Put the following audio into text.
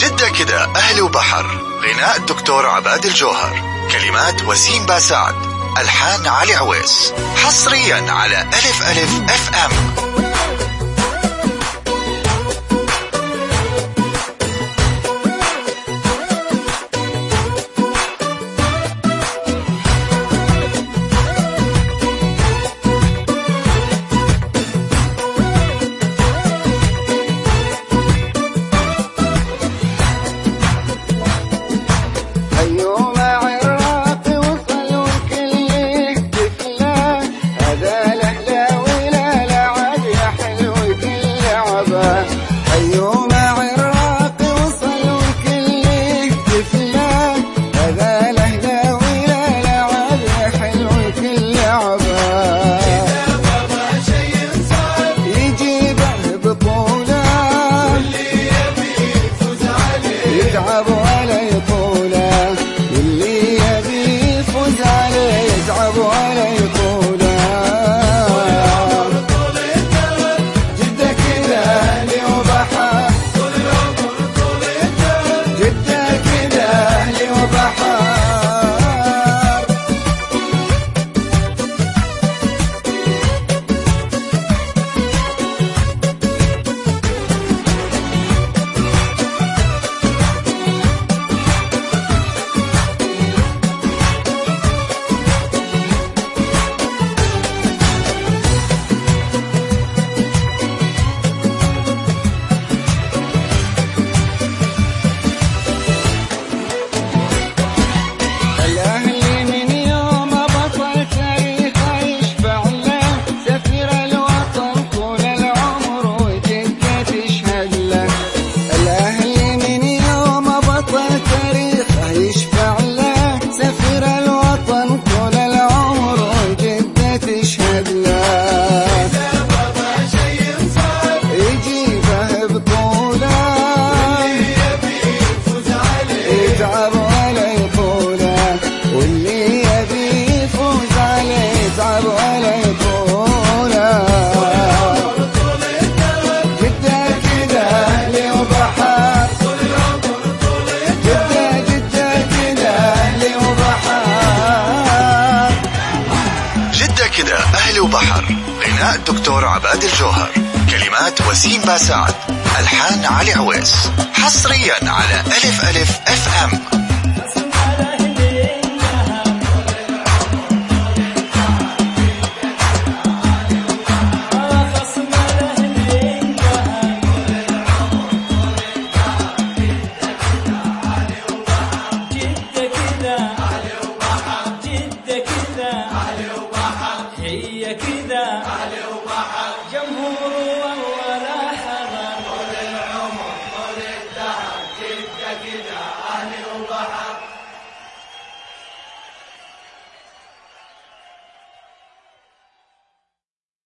جدة كده أهل وبحر. غناء الدكتور عباد الجوهر. كلمات وسيم باسعد ألحان علي عويس. حصريا على ألف ألف أف أم. إنهاء الدكتور عباد الجوهر. كلمات وسيم باسعد. ألحان علي عويس. حصريا على ألف ألف